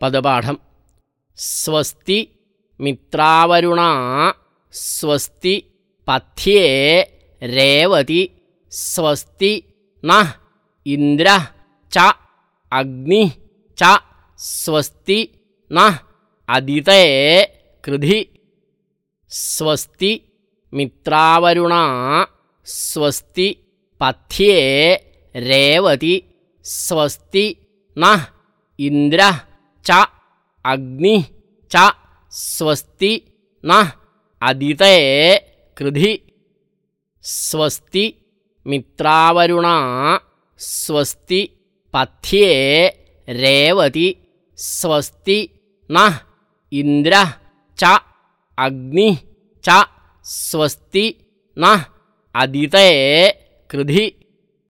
പദപാഠം സ്വസ്തി മിത്രാവരുണാ സ്വസ്തി പഥ്യേ രേവതി സ്വസ്തി നഃ ഇന്ദ്ര ച അഗ്നി ച സ്വസ്തി നഃ അദിതേ കൃധി സ്വസ്തി മിത്രാവരുണാ സ്വസ്തി പഥ്യേ രേവതി സ്വസ്തി നഃ ഇന്ദ്ര च, अग्नि, च, स्वस्ति, न अदिते कृधि। स्वस्ति, मित्रावरुणा। स्वस्ति, पथ्ये, रेवति। स्वस्ति, न इंद्र च, अग्नि। च, स्वस्ति, नः अदिते कृधि।